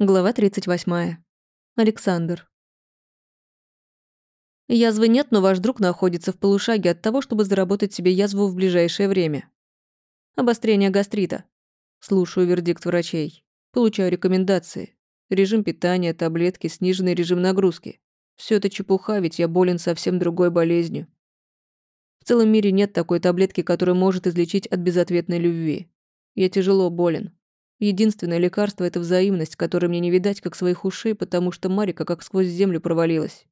Глава 38. Александр. Язвы нет, но ваш друг находится в полушаге от того, чтобы заработать себе язву в ближайшее время. Обострение гастрита. Слушаю вердикт врачей. Получаю рекомендации. Режим питания, таблетки, сниженный режим нагрузки. Все это чепуха, ведь я болен совсем другой болезнью. В целом мире нет такой таблетки, которая может излечить от безответной любви. Я тяжело болен. Единственное лекарство — это взаимность, которой мне не видать, как своих ушей, потому что Марика как сквозь землю провалилась.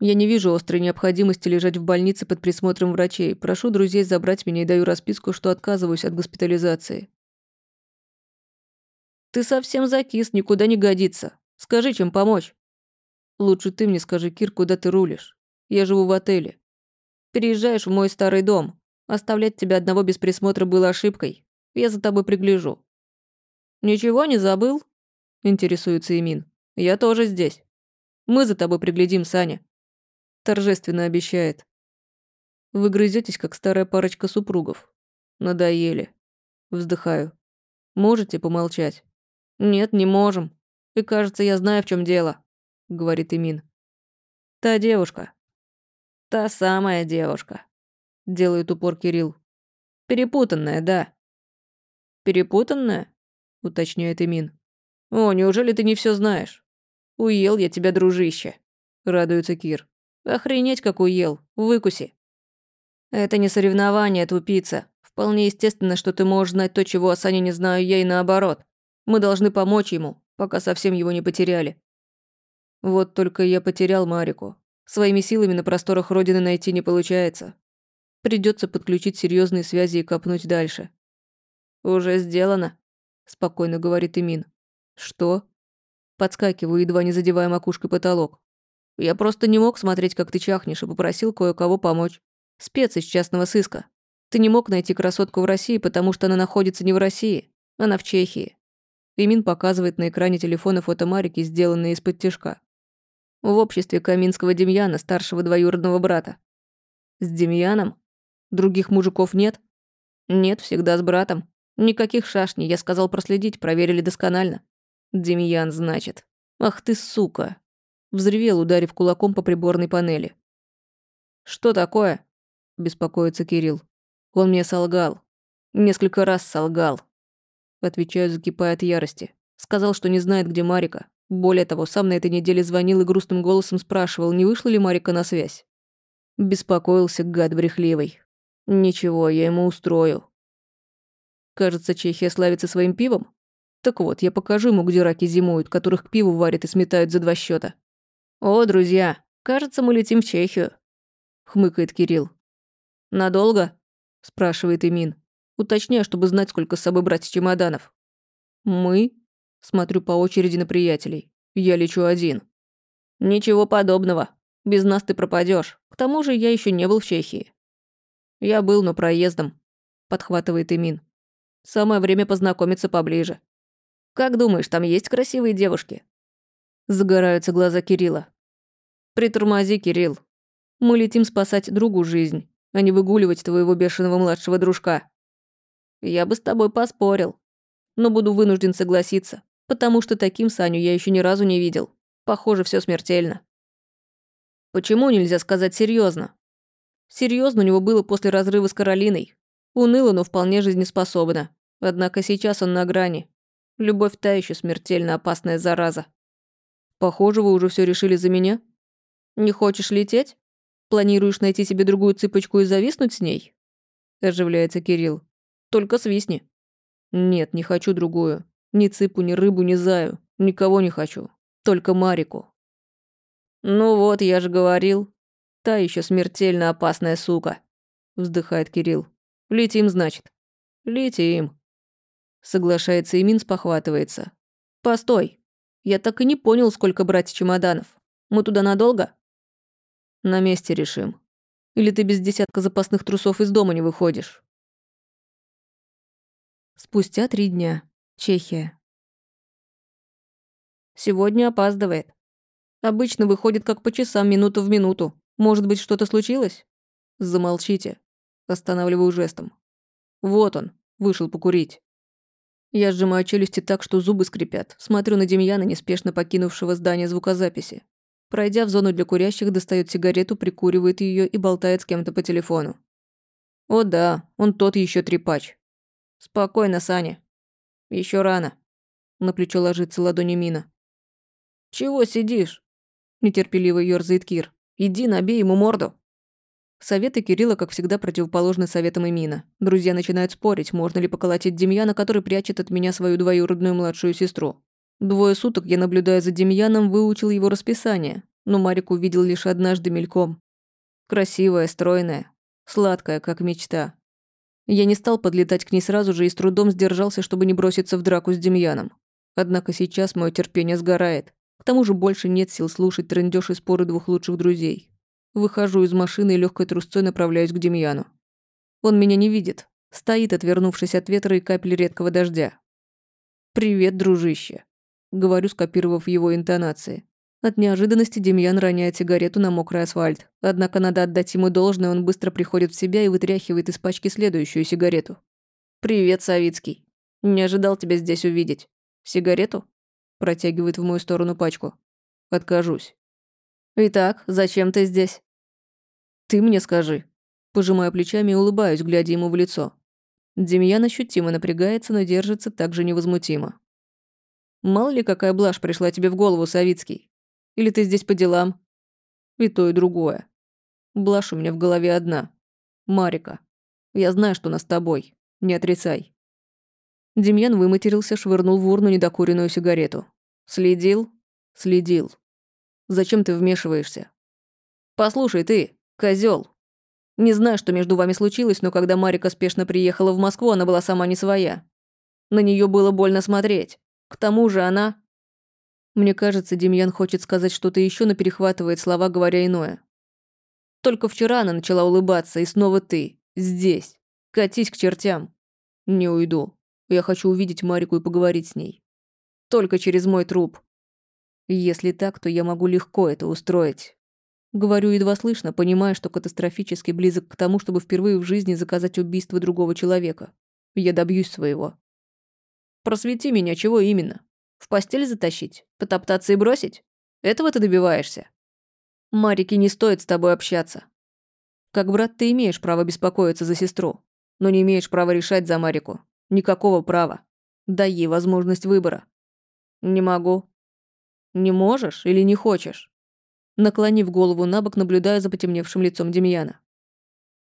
Я не вижу острой необходимости лежать в больнице под присмотром врачей. Прошу друзей забрать меня и даю расписку, что отказываюсь от госпитализации. «Ты совсем закис, никуда не годится. Скажи, чем помочь?» «Лучше ты мне скажи, Кир, куда ты рулишь. Я живу в отеле. Переезжаешь в мой старый дом. Оставлять тебя одного без присмотра было ошибкой. Я за тобой пригляжу. «Ничего не забыл?» – интересуется Имин. «Я тоже здесь. Мы за тобой приглядим, Саня». Торжественно обещает. Вы грызетесь, как старая парочка супругов. Надоели. Вздыхаю. Можете помолчать? Нет, не можем. И кажется, я знаю, в чем дело, говорит Имин. Та девушка. Та самая девушка. Делает упор Кирилл. Перепутанная, да. Перепутанная? — уточняет Эмин. «О, неужели ты не все знаешь? Уел я тебя, дружище», — радуется Кир. «Охренеть, как уел. Выкуси». «Это не соревнование, тупица. Вполне естественно, что ты можешь знать то, чего о Сане не знаю я, и наоборот. Мы должны помочь ему, пока совсем его не потеряли». Вот только я потерял Марику. Своими силами на просторах Родины найти не получается. Придется подключить серьезные связи и копнуть дальше. «Уже сделано», спокойно говорит Имин. Что? Подскакиваю, едва не задевая макушкой потолок. Я просто не мог смотреть, как ты чахнешь, и попросил кое-кого помочь. Спец из частного сыска. Ты не мог найти красотку в России, потому что она находится не в России, она в Чехии. Имин показывает на экране телефона фото Марики, сделанные из-под тяжка. В обществе Каминского Демьяна, старшего двоюродного брата. С Демьяном? Других мужиков нет? Нет, всегда с братом. Никаких шашней, я сказал проследить, проверили досконально. Демьян, значит. Ах ты сука. Взревел, ударив кулаком по приборной панели. Что такое? Беспокоится Кирилл. Он мне солгал. Несколько раз солгал. Отвечаю, закипая от ярости. Сказал, что не знает, где Марика. Более того, сам на этой неделе звонил и грустным голосом спрашивал, не вышла ли Марика на связь. Беспокоился гад брехливый. Ничего, я ему устрою. Кажется, Чехия славится своим пивом. Так вот, я покажу ему, где раки зимуют, которых к пиву варят и сметают за два счета. «О, друзья, кажется, мы летим в Чехию», — хмыкает Кирилл. «Надолго?» — спрашивает Имин. Уточняю, чтобы знать, сколько с собой брать чемоданов. «Мы?» — смотрю по очереди на приятелей. «Я лечу один». «Ничего подобного. Без нас ты пропадешь. К тому же я еще не был в Чехии». «Я был, но проездом», — подхватывает Имин. Самое время познакомиться поближе. Как думаешь, там есть красивые девушки?» Загораются глаза Кирилла. «Притормози, Кирилл. Мы летим спасать другу жизнь, а не выгуливать твоего бешеного младшего дружка. Я бы с тобой поспорил, но буду вынужден согласиться, потому что таким Саню я еще ни разу не видел. Похоже, все смертельно. Почему нельзя сказать серьезно? Серьезно у него было после разрыва с Каролиной, Уныло, но вполне жизнеспособна. Однако сейчас он на грани. Любовь та еще смертельно опасная зараза. Похоже, вы уже все решили за меня. Не хочешь лететь? Планируешь найти себе другую цыпочку и зависнуть с ней? Оживляется Кирилл. Только свистни. Нет, не хочу другую. Ни цыпу, ни рыбу, ни заю. Никого не хочу. Только Марику. Ну вот, я же говорил. Та еще смертельно опасная сука. Вздыхает Кирилл. Летим, значит. Летим. Соглашается Имин, спохватывается. Постой. Я так и не понял, сколько брать чемоданов. Мы туда надолго? На месте решим. Или ты без десятка запасных трусов из дома не выходишь? Спустя три дня. Чехия. Сегодня опаздывает. Обычно выходит как по часам, минуту в минуту. Может быть, что-то случилось? Замолчите. Останавливаю жестом. Вот он, вышел покурить. Я сжимаю челюсти так, что зубы скрипят. Смотрю на Демьяна, неспешно покинувшего здание звукозаписи. Пройдя в зону для курящих, достает сигарету, прикуривает ее и болтает с кем-то по телефону. О да, он тот еще трепач. Спокойно, Саня. Еще рано. На плечо ложится ладони Мина. Чего сидишь? Нетерпеливо ерзает Кир. Иди, набей ему морду. Советы Кирилла, как всегда, противоположны советам Эмина. Друзья начинают спорить, можно ли поколотить Демьяна, который прячет от меня свою двоюродную младшую сестру. Двое суток я, наблюдая за Демьяном, выучил его расписание, но Марик увидел лишь однажды мельком. Красивая, стройная, сладкая, как мечта. Я не стал подлетать к ней сразу же и с трудом сдержался, чтобы не броситься в драку с Демьяном. Однако сейчас мое терпение сгорает. К тому же больше нет сил слушать трындёж и споры двух лучших друзей. Выхожу из машины и легкой трусцой направляюсь к Демьяну. Он меня не видит. Стоит, отвернувшись от ветра и капель редкого дождя. «Привет, дружище», — говорю, скопировав его интонации. От неожиданности Демьян роняет сигарету на мокрый асфальт. Однако надо отдать ему должное, он быстро приходит в себя и вытряхивает из пачки следующую сигарету. «Привет, Савицкий. Не ожидал тебя здесь увидеть. Сигарету?» Протягивает в мою сторону пачку. Откажусь. «Итак, зачем ты здесь?» «Ты мне скажи». Пожимаю плечами и улыбаюсь, глядя ему в лицо. Демьян ощутимо напрягается, но держится так же невозмутимо. «Мало ли, какая блажь пришла тебе в голову, Савицкий? Или ты здесь по делам?» «И то, и другое. Блажь у меня в голове одна. Марика. Я знаю, что она с тобой. Не отрицай». Демьян выматерился, швырнул в урну недокуренную сигарету. «Следил?» «Следил. Зачем ты вмешиваешься? Послушай ты, козел. Не знаю, что между вами случилось, но когда Марика спешно приехала в Москву, она была сама не своя. На нее было больно смотреть. К тому же она... Мне кажется, Демьян хочет сказать что-то еще, но перехватывает слова, говоря иное. Только вчера она начала улыбаться, и снова ты. Здесь. Катись к чертям. Не уйду. Я хочу увидеть Марику и поговорить с ней. Только через мой труп. Если так, то я могу легко это устроить. Говорю едва слышно, понимая, что катастрофически близок к тому, чтобы впервые в жизни заказать убийство другого человека. Я добьюсь своего. Просвети меня, чего именно? В постель затащить? Потоптаться и бросить? Этого ты добиваешься? Марике не стоит с тобой общаться. Как брат ты имеешь право беспокоиться за сестру, но не имеешь права решать за Марику. Никакого права. Дай ей возможность выбора. Не могу. Не можешь или не хочешь?» Наклонив голову на бок, наблюдая за потемневшим лицом Демьяна.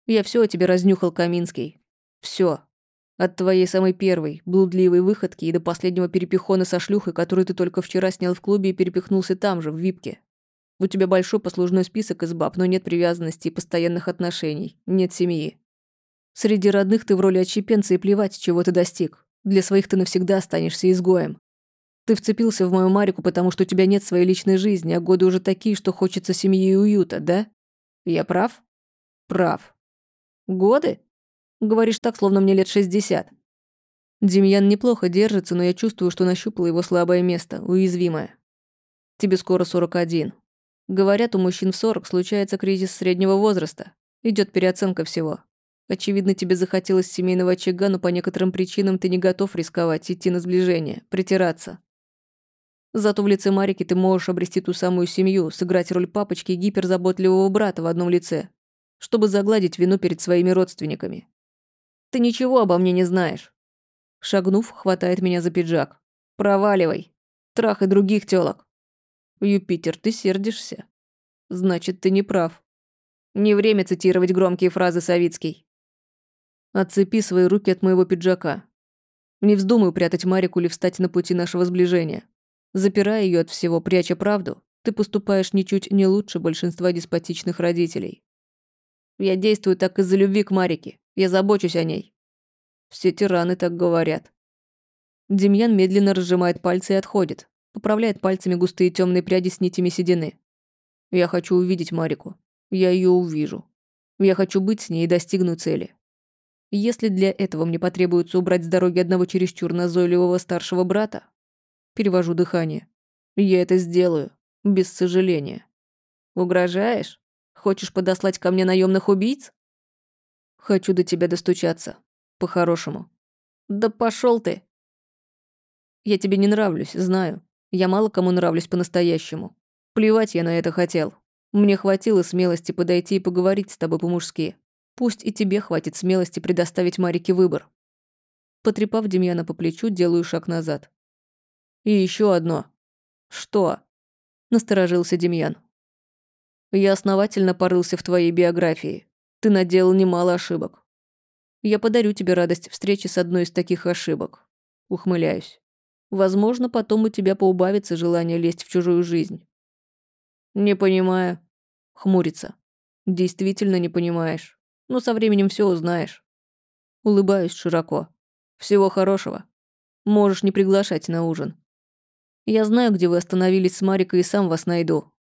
«Я все о тебе разнюхал, Каминский. Все. От твоей самой первой, блудливой выходки и до последнего перепихона со шлюхой, которую ты только вчера снял в клубе и перепихнулся там же, в випке. У тебя большой послужной список из баб, но нет привязанности и постоянных отношений, нет семьи. Среди родных ты в роли отщепенца и плевать, чего ты достиг. Для своих ты навсегда останешься изгоем. Ты вцепился в мою Марику, потому что у тебя нет своей личной жизни, а годы уже такие, что хочется семьи и уюта, да? Я прав? Прав. Годы? Говоришь так, словно мне лет шестьдесят. Демьян неплохо держится, но я чувствую, что нащупала его слабое место, уязвимое. Тебе скоро 41. Говорят, у мужчин в 40 случается кризис среднего возраста. Идет переоценка всего. Очевидно, тебе захотелось семейного очага, но по некоторым причинам ты не готов рисковать, идти на сближение, притираться. Зато в лице Марики ты можешь обрести ту самую семью, сыграть роль папочки и гиперзаботливого брата в одном лице, чтобы загладить вину перед своими родственниками. Ты ничего обо мне не знаешь. Шагнув, хватает меня за пиджак. Проваливай. Трах и других тёлок. Юпитер, ты сердишься. Значит, ты не прав. Не время цитировать громкие фразы Савицкий. Отцепи свои руки от моего пиджака. Не вздумай прятать Марику или встать на пути нашего сближения. Запирая ее от всего, пряча правду, ты поступаешь ничуть не лучше большинства деспотичных родителей. Я действую так из-за любви к Марике. Я забочусь о ней. Все тираны так говорят. Демьян медленно разжимает пальцы и отходит. Поправляет пальцами густые темные пряди с нитями седины. Я хочу увидеть Марику. Я ее увижу. Я хочу быть с ней и достигну цели. Если для этого мне потребуется убрать с дороги одного чересчур назойливого старшего брата, Перевожу дыхание. Я это сделаю. Без сожаления. Угрожаешь? Хочешь подослать ко мне наемных убийц? Хочу до тебя достучаться. По-хорошему. Да пошел ты. Я тебе не нравлюсь, знаю. Я мало кому нравлюсь по-настоящему. Плевать я на это хотел. Мне хватило смелости подойти и поговорить с тобой по-мужски. Пусть и тебе хватит смелости предоставить Марике выбор. Потрепав Демьяна по плечу, делаю шаг назад. И еще одно. Что? Насторожился Демьян. Я основательно порылся в твоей биографии. Ты наделал немало ошибок. Я подарю тебе радость встречи с одной из таких ошибок. Ухмыляюсь. Возможно, потом у тебя поубавится желание лезть в чужую жизнь. Не понимаю. Хмурится. Действительно не понимаешь. Но со временем все узнаешь. Улыбаюсь широко. Всего хорошего. Можешь не приглашать на ужин. Я знаю, где вы остановились с Марикой и сам вас найду.